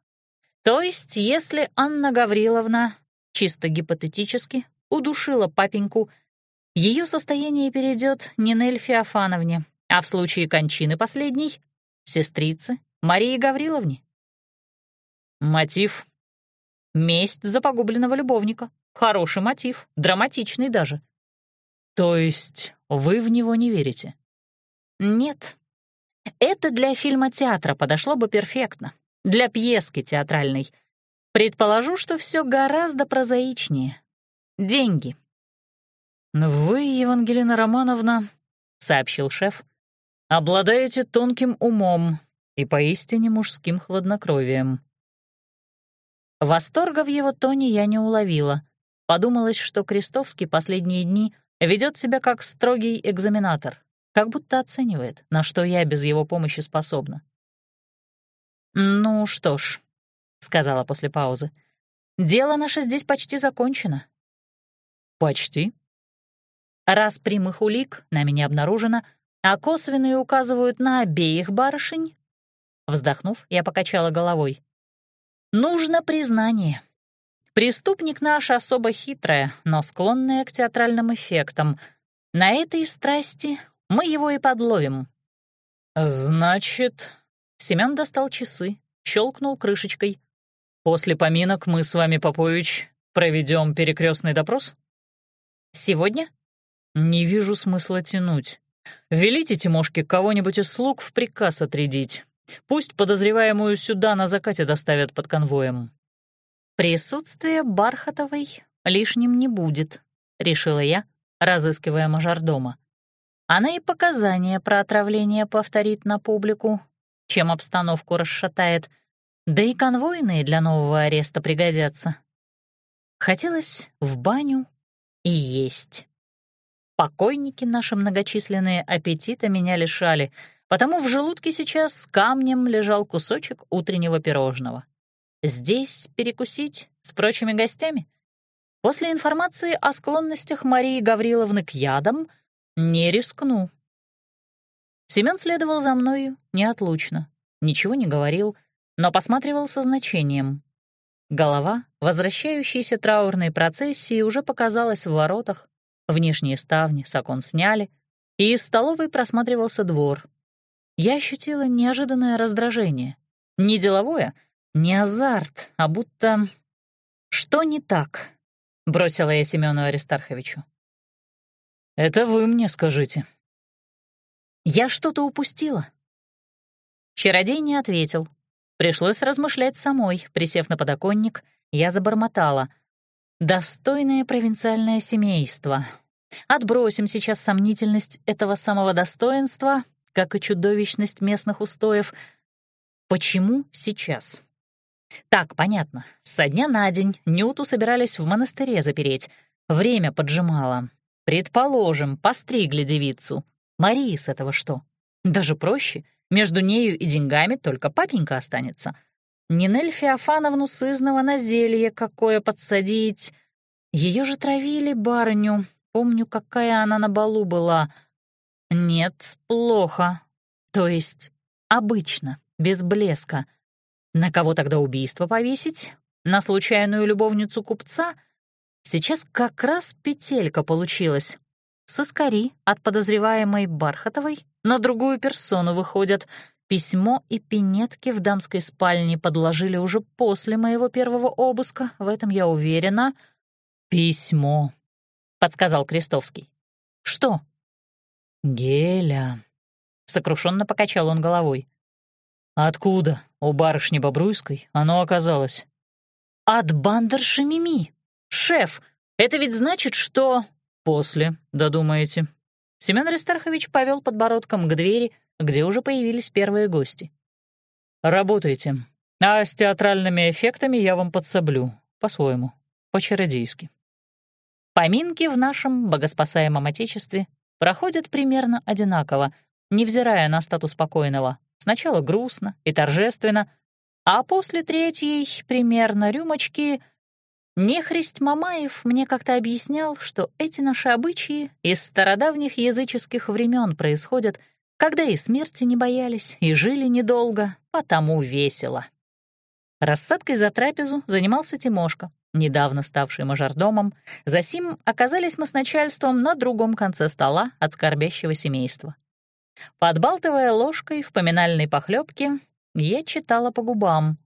То есть, если Анна Гавриловна, чисто гипотетически, удушила папеньку, ее состояние перейдет не Нель Феофановне, а в случае кончины последней — сестрице Марии Гавриловне. Мотив — месть за погубленного любовника. Хороший мотив, драматичный даже. То есть вы в него не верите? Нет. Это для фильма театра подошло бы перфектно. Для пьески театральной. Предположу, что все гораздо прозаичнее. Деньги. «Вы, Евангелина Романовна, — сообщил шеф, — обладаете тонким умом и поистине мужским хладнокровием». Восторга в его тоне я не уловила. Подумалось, что Крестовский последние дни ведет себя как строгий экзаменатор, как будто оценивает, на что я без его помощи способна. «Ну что ж», — сказала после паузы, — «дело наше здесь почти закончено». «Почти?» Раз прямых улик нами не обнаружено, а косвенные указывают на обеих барышень, вздохнув, я покачала головой. «Нужно признание». Преступник наш особо хитрая, но склонная к театральным эффектам. На этой страсти мы его и подловим. Значит, Семён достал часы, щелкнул крышечкой. После поминок мы с вами, Попович, проведем перекрестный допрос? Сегодня? Не вижу смысла тянуть. Велите Тимошке кого-нибудь из слуг в приказ отрядить. Пусть подозреваемую сюда на закате доставят под конвоем. «Присутствие Бархатовой лишним не будет», — решила я, разыскивая мажордома. Она и показания про отравление повторит на публику, чем обстановку расшатает, да и конвойные для нового ареста пригодятся. Хотелось в баню и есть. Покойники наши многочисленные аппетита меня лишали, потому в желудке сейчас камнем лежал кусочек утреннего пирожного. Здесь перекусить с прочими гостями? После информации о склонностях Марии Гавриловны к ядам не рискну. Семён следовал за мною неотлучно, ничего не говорил, но посматривал со значением. Голова возвращающейся траурной процессии уже показалась в воротах, внешние ставни с окон сняли, и из столовой просматривался двор. Я ощутила неожиданное раздражение. Не деловое — Не азарт, а будто... Что не так? Бросила я Семену Аристарховичу. Это вы мне скажите. Я что-то упустила. Чародей не ответил. Пришлось размышлять самой. Присев на подоконник, я забормотала. «Достойное провинциальное семейство. Отбросим сейчас сомнительность этого самого достоинства, как и чудовищность местных устоев. Почему сейчас?» Так, понятно. Со дня на день Нюту собирались в монастыре запереть. Время поджимало. Предположим, постригли девицу. Марии с этого что? Даже проще. Между нею и деньгами только папенька останется. Нинель Феофановну сызного на зелье какое подсадить. Ее же травили барыню. Помню, какая она на балу была. Нет, плохо. То есть обычно, без блеска — на кого тогда убийство повесить? На случайную любовницу купца? Сейчас как раз петелька получилась. Соскари от подозреваемой Бархатовой на другую персону выходят. Письмо и пинетки в дамской спальне подложили уже после моего первого обыска, в этом я уверена. «Письмо», — подсказал Крестовский. «Что?» «Геля», — сокрушенно покачал он головой. «Откуда у барышни Бобруйской оно оказалось?» «От бандерши Мими. Шеф, это ведь значит, что...» «После, додумаете». Семен Аристархович повел подбородком к двери, где уже появились первые гости. «Работайте, а с театральными эффектами я вам подсоблю, по-своему, по-чародейски». Поминки в нашем богоспасаемом Отечестве проходят примерно одинаково, невзирая на статус покойного. Сначала грустно и торжественно, а после третьей, примерно, рюмочки... Нехрист Мамаев мне как-то объяснял, что эти наши обычаи из стародавних языческих времен происходят, когда и смерти не боялись, и жили недолго, потому весело. Рассадкой за трапезу занимался Тимошка, недавно ставший мажордомом. Засим оказались мы с начальством на другом конце стола от скорбящего семейства. Подбалтывая ложкой в поминальной похлебке, я читала по губам.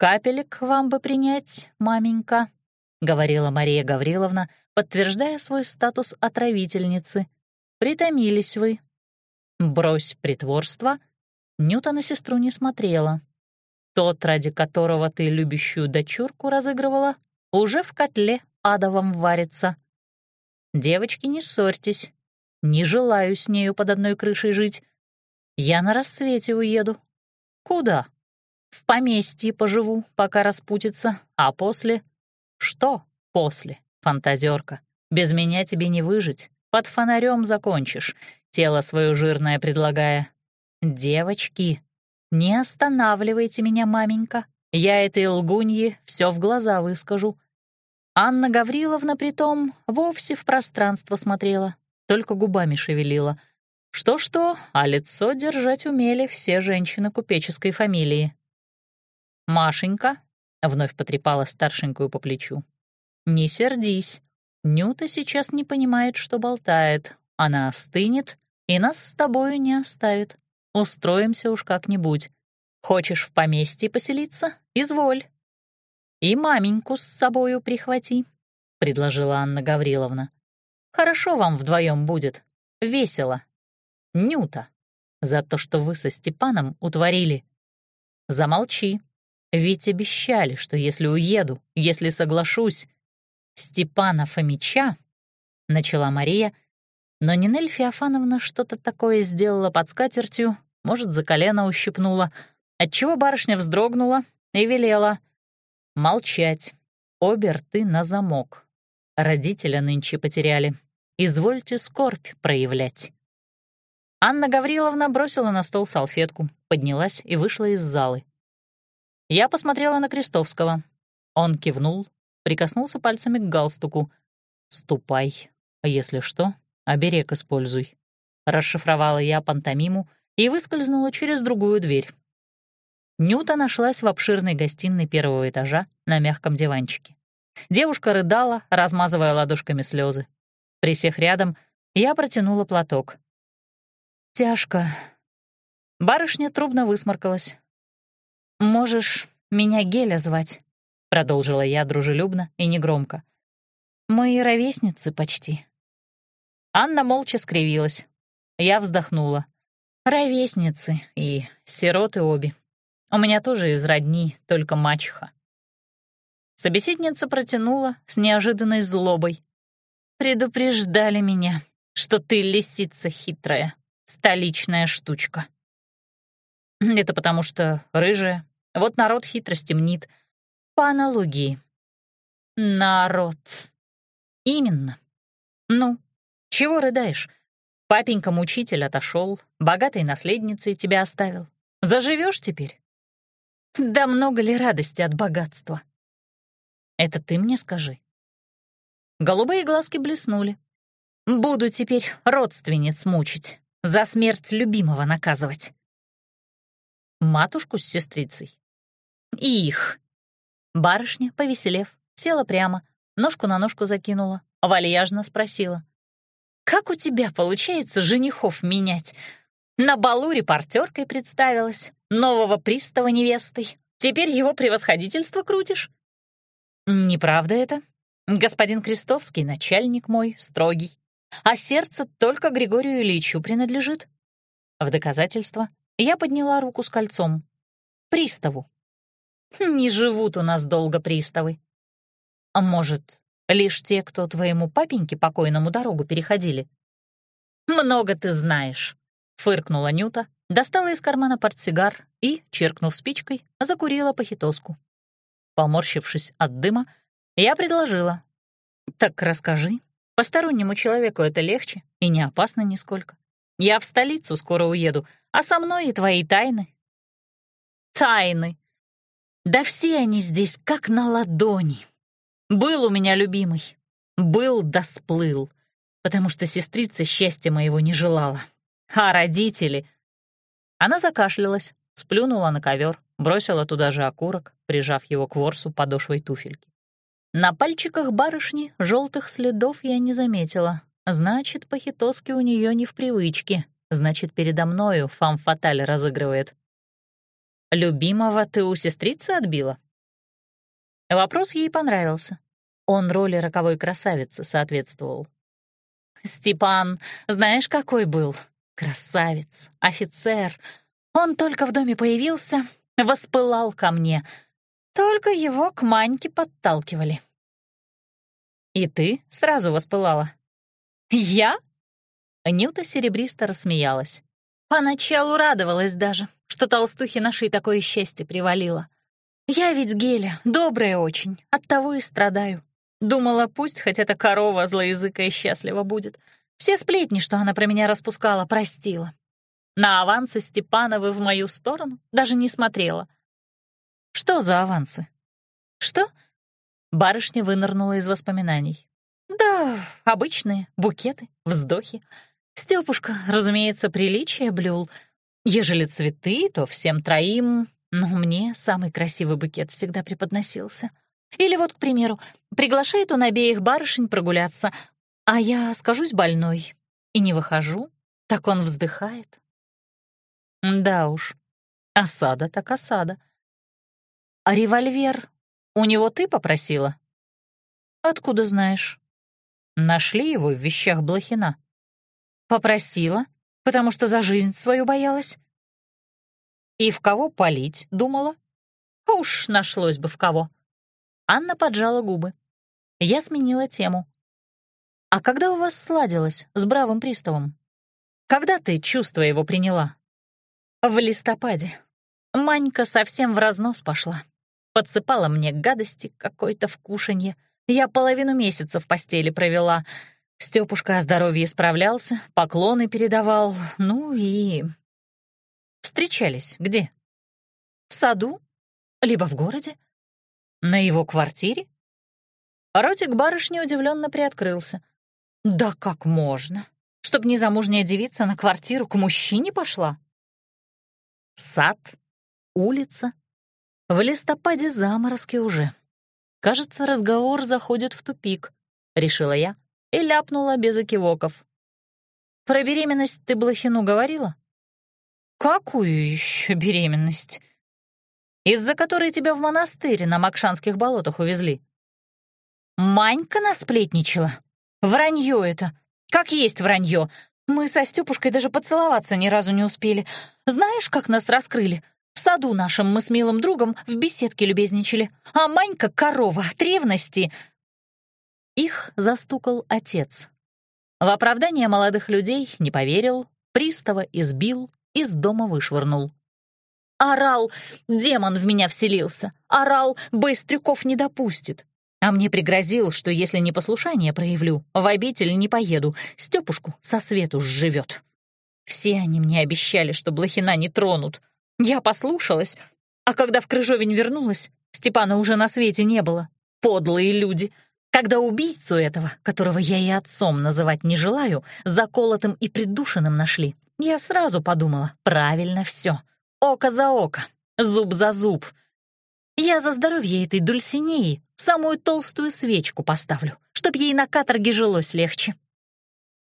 «Капелек вам бы принять, маменька», — говорила Мария Гавриловна, подтверждая свой статус отравительницы. «Притомились вы». «Брось притворство». Нюта на сестру не смотрела. Тот, ради которого ты любящую дочурку разыгрывала, уже в котле адовом варится. Девочки, не ссорьтесь, не желаю с нею под одной крышей жить. Я на рассвете уеду. Куда? В поместье поживу, пока распутится, а после... Что после, фантазерка? Без меня тебе не выжить. Под фонарем закончишь, тело свое жирное предлагая. Девочки, не останавливайте меня, маменька. Я этой лгунье все в глаза выскажу. Анна Гавриловна, притом, вовсе в пространство смотрела, только губами шевелила. Что-что, а лицо держать умели все женщины купеческой фамилии. «Машенька», — вновь потрепала старшенькую по плечу, — «не сердись. Нюта сейчас не понимает, что болтает. Она остынет и нас с тобою не оставит. Устроимся уж как-нибудь. Хочешь в поместье поселиться? Изволь. И маменьку с собою прихвати», — предложила Анна Гавриловна. Хорошо вам вдвоем будет. Весело. Нюта. За то, что вы со Степаном утворили. Замолчи. Ведь обещали, что если уеду, если соглашусь, Степана Фомича, — начала Мария, но Нинель Феофановна что-то такое сделала под скатертью, может, за колено ущипнула, отчего барышня вздрогнула и велела молчать, обе рты на замок. Родителя нынче потеряли. Извольте скорбь проявлять». Анна Гавриловна бросила на стол салфетку, поднялась и вышла из залы. Я посмотрела на Крестовского. Он кивнул, прикоснулся пальцами к галстуку. «Ступай, если что, оберег используй». Расшифровала я пантомиму и выскользнула через другую дверь. Нюта нашлась в обширной гостиной первого этажа на мягком диванчике. Девушка рыдала, размазывая ладошками слезы. Присев рядом, я протянула платок. «Тяжко». Барышня трубно высморкалась. «Можешь меня Геля звать», — продолжила я дружелюбно и негромко. «Мы ровесницы почти». Анна молча скривилась. Я вздохнула. «Ровесницы и сироты обе. У меня тоже из родни, только мачеха». Собеседница протянула с неожиданной злобой. «Предупреждали меня, что ты лисица хитрая, столичная штучка». Это потому что рыжая. Вот народ хитрости мнит. По аналогии. Народ. Именно. Ну, чего рыдаешь? Папенька-мучитель отошел, богатой наследницей тебя оставил. Заживешь теперь? Да много ли радости от богатства? Это ты мне скажи. Голубые глазки блеснули. Буду теперь родственниц мучить, за смерть любимого наказывать матушку с сестрицей. И их. Барышня, повеселев, села прямо, ножку на ножку закинула, вальяжно спросила. «Как у тебя получается женихов менять? На балу репортеркой представилась, нового пристава невестой. Теперь его превосходительство крутишь?» «Неправда это. Господин Крестовский, начальник мой, строгий. А сердце только Григорию Ильичу принадлежит». В доказательство я подняла руку с кольцом. Приставу. Не живут у нас долго приставы. А может, лишь те, кто твоему папеньке покойному дорогу переходили? Много ты знаешь, фыркнула Нюта, достала из кармана портсигар и, черкнув спичкой, закурила похитоску. Поморщившись от дыма, я предложила. «Так расскажи, постороннему человеку это легче и не опасно нисколько. Я в столицу скоро уеду, а со мной и твои тайны». «Тайны! Да все они здесь как на ладони. Был у меня любимый. Был да сплыл, потому что сестрица счастья моего не желала. А родители...» Она закашлялась, сплюнула на ковер, бросила туда же окурок, прижав его к ворсу подошвой туфельки. На пальчиках барышни желтых следов я не заметила, Значит, похитоски у нее не в привычке. Значит, передо мною фам-фаталь разыгрывает. «Любимого ты у сестрицы отбила?» Вопрос ей понравился. Он роли роковой красавицы соответствовал. «Степан, знаешь, какой был? Красавец, офицер. Он только в доме появился, воспылал ко мне. Только его к Маньке подталкивали». «И ты сразу воспылала?» «Я?» Нюта серебристо рассмеялась. Поначалу радовалась даже, что толстухи нашей такое счастье привалило. Я ведь Геля, добрая очень, оттого и страдаю. Думала, пусть хоть эта корова злоязыкая счастлива будет. Все сплетни, что она про меня распускала, простила. На авансы Степановы в мою сторону даже не смотрела. Что за авансы? Что? Барышня вынырнула из воспоминаний. Да, обычные букеты, вздохи. Стёпушка, разумеется, приличие блюл. Ежели цветы, то всем троим, но мне самый красивый букет всегда преподносился. Или вот, к примеру, приглашает он обеих барышень прогуляться, а я скажусь больной и не выхожу, так он вздыхает. Да уж, осада так осада. А револьвер у него ты попросила? Откуда знаешь? Нашли его в вещах Блохина. Попросила, потому что за жизнь свою боялась. И в кого палить, думала? Уж нашлось бы в кого. Анна поджала губы. Я сменила тему. «А когда у вас сладилось с бравым приставом? Когда ты чувство его приняла?» «В листопаде. Манька совсем в разнос пошла. Подсыпала мне гадости какой-то в кушанье. Я половину месяца в постели провела. Стёпушка о здоровье справлялся, поклоны передавал, ну и... Встречались где? В саду? Либо в городе? На его квартире? Ротик барышни удивленно приоткрылся. «Да как можно? Чтоб незамужняя девица на квартиру к мужчине пошла?» Сад, улица. В листопаде заморозки уже. Кажется, разговор заходит в тупик, решила я и ляпнула без окивоков. Про беременность ты Блохину говорила? Какую еще беременность? из-за которой тебя в монастырь на Макшанских болотах увезли?» «Манька насплетничала? Вранье это! Как есть вранье! Мы со Стёпушкой даже поцеловаться ни разу не успели. Знаешь, как нас раскрыли? В саду нашем мы с милым другом в беседке любезничали, а Манька — корова от ревности!» Их застукал отец. В оправдание молодых людей не поверил, пристава избил, из дома вышвырнул. Орал, демон в меня вселился. Орал, Быстрюков не допустит. А мне пригрозил, что если непослушание проявлю, в обитель не поеду, Стёпушку со свету сживет. Все они мне обещали, что Блохина не тронут. Я послушалась, а когда в Крыжовень вернулась, Степана уже на свете не было. Подлые люди. Когда убийцу этого, которого я и отцом называть не желаю, заколотым и придушенным нашли, я сразу подумала, правильно все. Око за око, зуб за зуб. Я за здоровье этой Дульсинеи самую толстую свечку поставлю, чтоб ей на каторге жилось легче.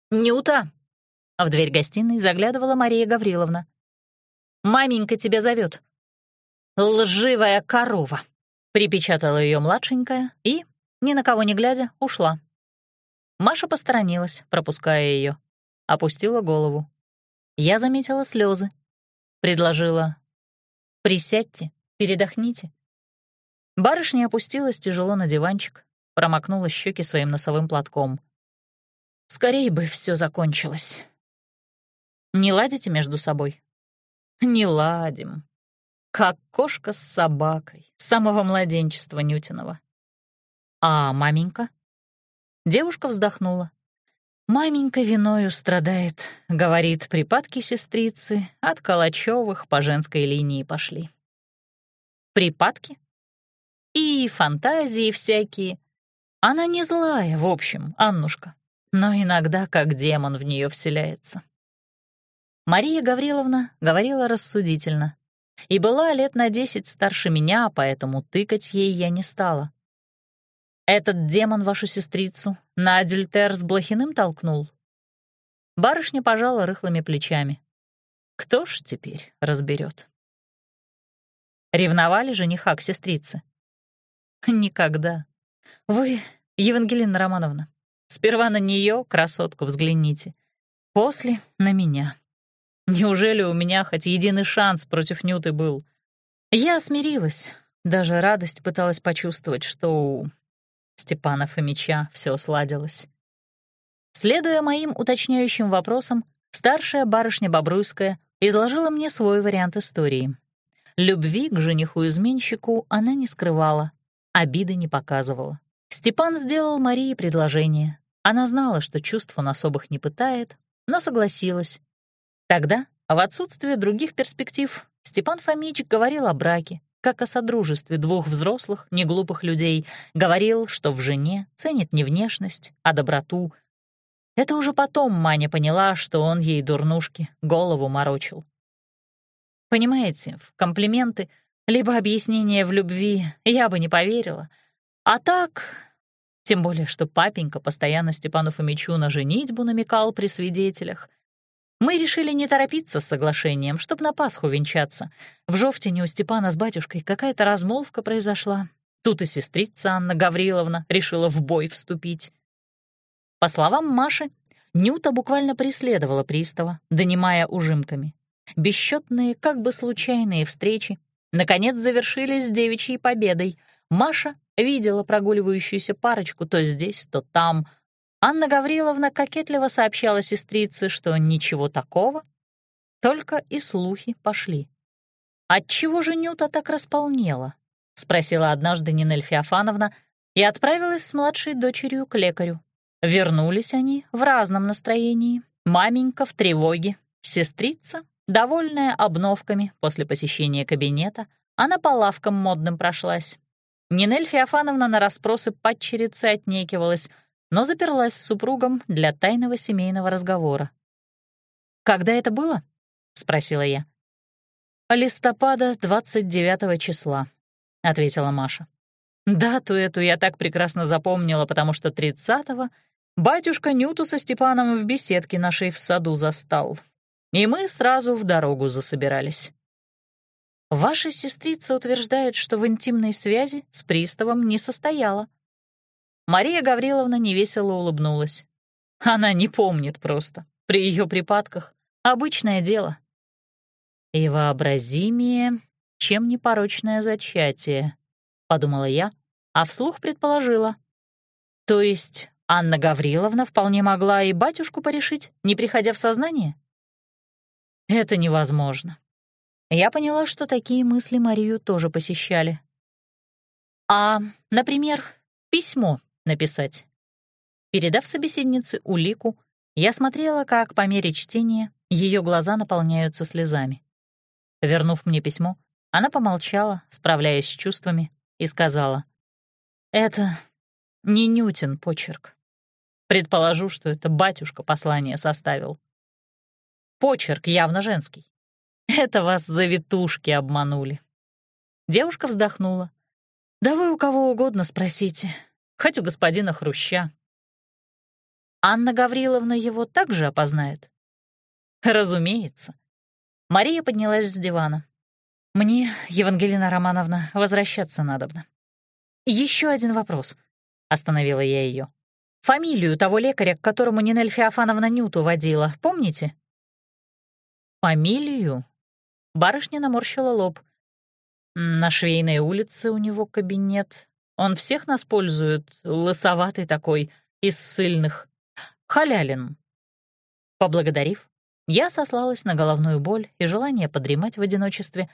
«Нюта!» — в дверь гостиной заглядывала Мария Гавриловна. «Маменька тебя зовет». «Лживая корова!» — припечатала ее младшенькая и, ни на кого не глядя, ушла. Маша посторонилась, пропуская ее, опустила голову. Я заметила слезы, Предложила «Присядьте, передохните». Барышня опустилась тяжело на диванчик, промокнула щеки своим носовым платком. Скорее бы все закончилось. Не ладите между собой? Не ладим. Как кошка с собакой, самого младенчества Нютинова. А маменька? Девушка вздохнула. Маменька виною страдает, говорит, припадки сестрицы от Калачевых по женской линии пошли. Припадки? И фантазии всякие. Она не злая, в общем, Аннушка, но иногда как демон в нее вселяется. Мария Гавриловна говорила рассудительно и была лет на десять старше меня, поэтому тыкать ей я не стала. Этот демон вашу сестрицу на адюльтер с Блохиным толкнул? Барышня пожала рыхлыми плечами. Кто ж теперь разберет? Ревновали жениха к сестрице? Никогда. Вы, Евангелина Романовна, сперва на нее, красотку, взгляните. После — на меня. Неужели у меня хоть единый шанс против Нюты был? Я смирилась, даже радость пыталась почувствовать, что у Степана Фомича все сладилось. Следуя моим уточняющим вопросам, старшая барышня Бобруйская изложила мне свой вариант истории. Любви к жениху-изменщику она не скрывала, обиды не показывала. Степан сделал Марии предложение. Она знала, что чувств он особых не пытает, но согласилась. Тогда, в отсутствие других перспектив, Степан Фомич говорил о браке, как о содружестве двух взрослых, неглупых людей, говорил, что в жене ценит не внешность, а доброту. Это уже потом Маня поняла, что он ей дурнушки голову морочил. Понимаете, в комплименты либо объяснение в любви я бы не поверила. А так, тем более, что папенька постоянно Степану Фомичу на женитьбу намекал при свидетелях — мы решили не торопиться с соглашением, чтобы на Пасху венчаться. В Жовтине у Степана с батюшкой какая-то размолвка произошла. Тут и сестрица Анна Гавриловна решила в бой вступить. По словам Маши, Нюта буквально преследовала пристава, донимая ужимками. Бесчетные, как бы случайные встречи, наконец завершились девичьей победой. Маша видела прогуливающуюся парочку то здесь, то там — Анна Гавриловна кокетливо сообщала сестрице, что ничего такого, только и слухи пошли. «Отчего же Нюта так располнела?» — спросила однажды Нинель Феофановна и отправилась с младшей дочерью к лекарю. Вернулись они в разном настроении. Маменька в тревоге, сестрица, довольная обновками после посещения кабинета, она по лавкам модным прошлась. Нинель Феофановна на расспросы падчерицы отнекивалась — но заперлась с супругом для тайного семейного разговора. «Когда это было?» — спросила я. «Листопада 29 числа», — ответила Маша. «Дату эту я так прекрасно запомнила, потому что 30-го батюшка Нюту со Степаном в беседке нашей в саду застал, и мы сразу в дорогу засобирались». Ваша сестрица утверждает, что в интимной связи с приставом не состояла. Мария Гавриловна невесело улыбнулась. Она не помнит просто. При ее припадках обычное дело. И вообразимее, чем непорочное зачатие, подумала я, а вслух предположила. То есть Анна Гавриловна вполне могла и батюшку порешить, не приходя в сознание? Это невозможно. Я поняла, что такие мысли Марию тоже посещали. А, например, письмо написать. Передав собеседнице улику, я смотрела, как по мере чтения ее глаза наполняются слезами. Вернув мне письмо, она помолчала, справляясь с чувствами, и сказала, «Это не Нютин почерк. Предположу, что это батюшка послание составил. Почерк явно женский. Это вас завитушки обманули». Девушка вздохнула. «Да вы у кого угодно спросите, хоть у господина Хруща. Анна Гавриловна его также опознает? Разумеется. Мария поднялась с дивана. Мне, Евангелина Романовна, возвращаться надобно. Еще один вопрос. Остановила я ее. Фамилию того лекаря, к которому Нинель Феофановна Нюту водила, помните? Фамилию? Барышня наморщила лоб. На швейной улице у него кабинет. Он всех нас пользует, лысоватый такой, из сильных. Халялин. Поблагодарив, я сослалась на головную боль и желание подремать в одиночестве,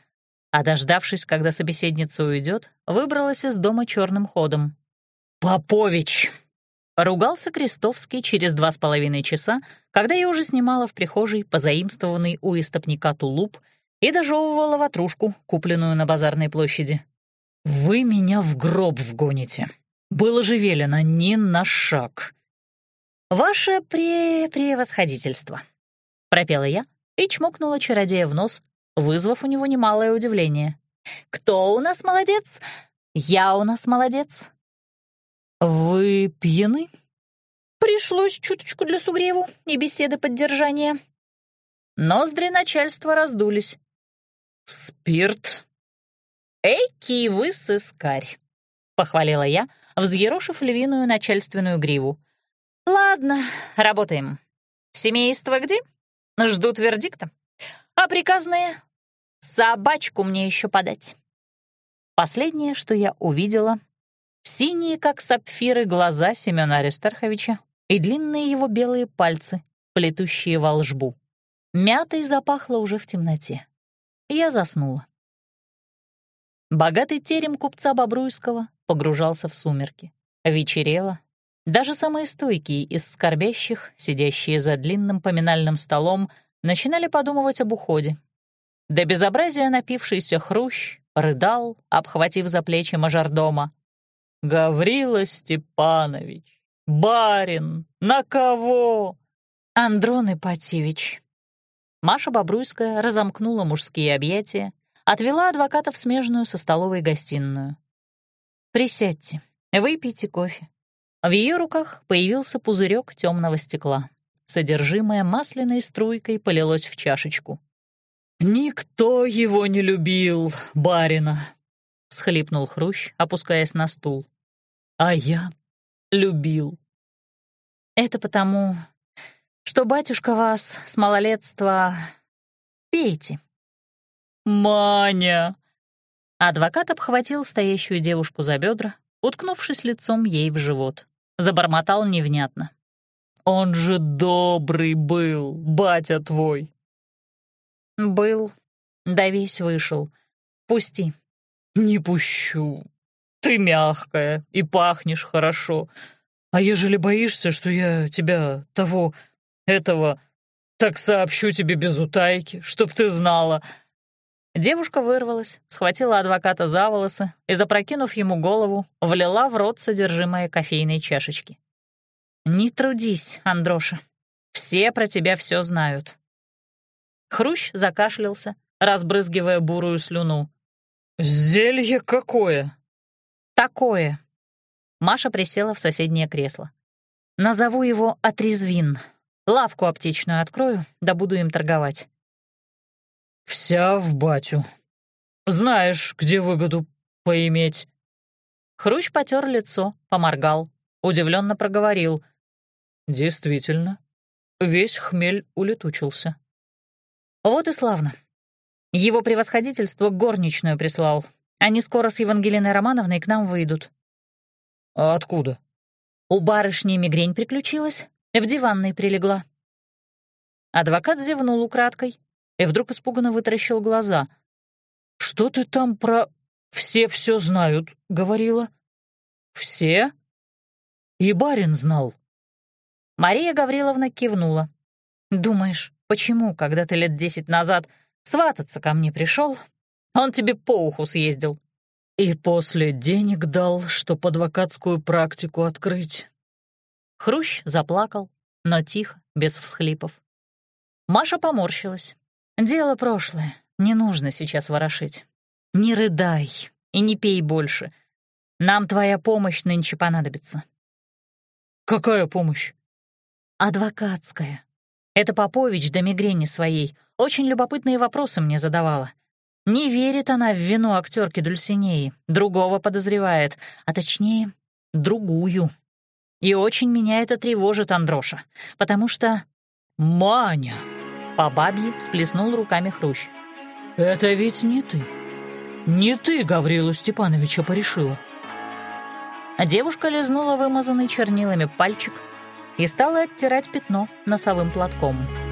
а дождавшись, когда собеседница уйдет, выбралась из дома черным ходом. «Попович!» — ругался Крестовский через два с половиной часа, когда я уже снимала в прихожей позаимствованный у истопника тулуп и дожевывала ватрушку, купленную на базарной площади. «Вы меня в гроб вгоните. Было же велено ни на шаг. «Ваше пре превосходительство», — пропела я и чмокнула чародея в нос, вызвав у него немалое удивление. «Кто у нас молодец? Я у нас молодец». «Вы пьяны?» «Пришлось чуточку для сугреву и беседы поддержания». Ноздри начальства раздулись. «Спирт?» «Эйки вы сыскарь», — похвалила я, взъерошив львиную начальственную гриву. «Ладно, работаем. Семейство где? Ждут вердикта. А приказные? Собачку мне еще подать». Последнее, что я увидела — синие, как сапфиры, глаза Семёна Аристарховича и длинные его белые пальцы, плетущие волжбу. Мятой запахло уже в темноте. Я заснула. Богатый терем купца Бобруйского погружался в сумерки. Вечерело, даже самые стойкие из скорбящих, сидящие за длинным поминальным столом, начинали подумывать об уходе. До безобразия напившийся хрущ рыдал, обхватив за плечи мажордома. «Гаврила Степанович! Барин! На кого?» «Андрон Ипатьевич». Маша Бобруйская разомкнула мужские объятия, отвела адвоката в смежную со столовой гостиную. «Присядьте, выпейте кофе. В ее руках появился пузырек темного стекла. Содержимое масляной струйкой полилось в чашечку. «Никто его не любил, барина», — схлипнул Хрущ, опускаясь на стул. «А я любил». «Это потому, что батюшка вас с малолетства... пейте». «Маня!» Адвокат обхватил стоящую девушку за бедра, уткнувшись лицом ей в живот забормотал невнятно. «Он же добрый был, батя твой!» «Был, да весь вышел. Пусти». «Не пущу. Ты мягкая и пахнешь хорошо. А ежели боишься, что я тебя того, этого, так сообщу тебе без утайки, чтоб ты знала». Девушка вырвалась, схватила адвоката за волосы и, запрокинув ему голову, влила в рот содержимое кофейной чашечки. «Не трудись, Андроша. Все про тебя все знают». Хрущ закашлялся, разбрызгивая бурую слюну. «Зелье какое?» «Такое». Маша присела в соседнее кресло. «Назову его Отрезвин. Лавку аптечную открою, да буду им торговать». «Вся в батю». знаешь, где выгоду поиметь». Хрущ потер лицо, поморгал, удивленно проговорил. «Действительно, весь хмель улетучился». «Вот и славно. Его превосходительство горничную прислал. Они скоро с Евангелиной Романовной к нам выйдут». «А откуда?» «У барышни мигрень приключилась, в диванной прилегла». Адвокат зевнул украдкой и вдруг испуганно вытаращил глаза. «Что ты там про «все все знают», — говорила?» «Все?» «И барин знал». Мария Гавриловна кивнула. «Думаешь, почему, когда ты лет десять назад свататься ко мне пришел, он тебе по уху съездил?» «И после денег дал, чтоб адвокатскую практику открыть». Хрущ заплакал, но тихо, без всхлипов. Маша поморщилась. «Дело прошлое, не нужно сейчас ворошить. Не рыдай и не пей больше. Нам твоя помощь нынче понадобится». «Какая помощь?» «Адвокатская. Это Попович до мигрени своей очень любопытные вопросы мне задавала. Не верит она в вину актерки Дульсинеи, другого подозревает, а точнее, другую. И очень меня это тревожит, Андроша, потому что... «Маня!» — по бабье сплеснул руками Хрущ. «Это ведь не ты. Не ты Гаврилу Степановича порешила». А девушка лизнула вымазанный чернилами пальчик и стала оттирать пятно носовым платком.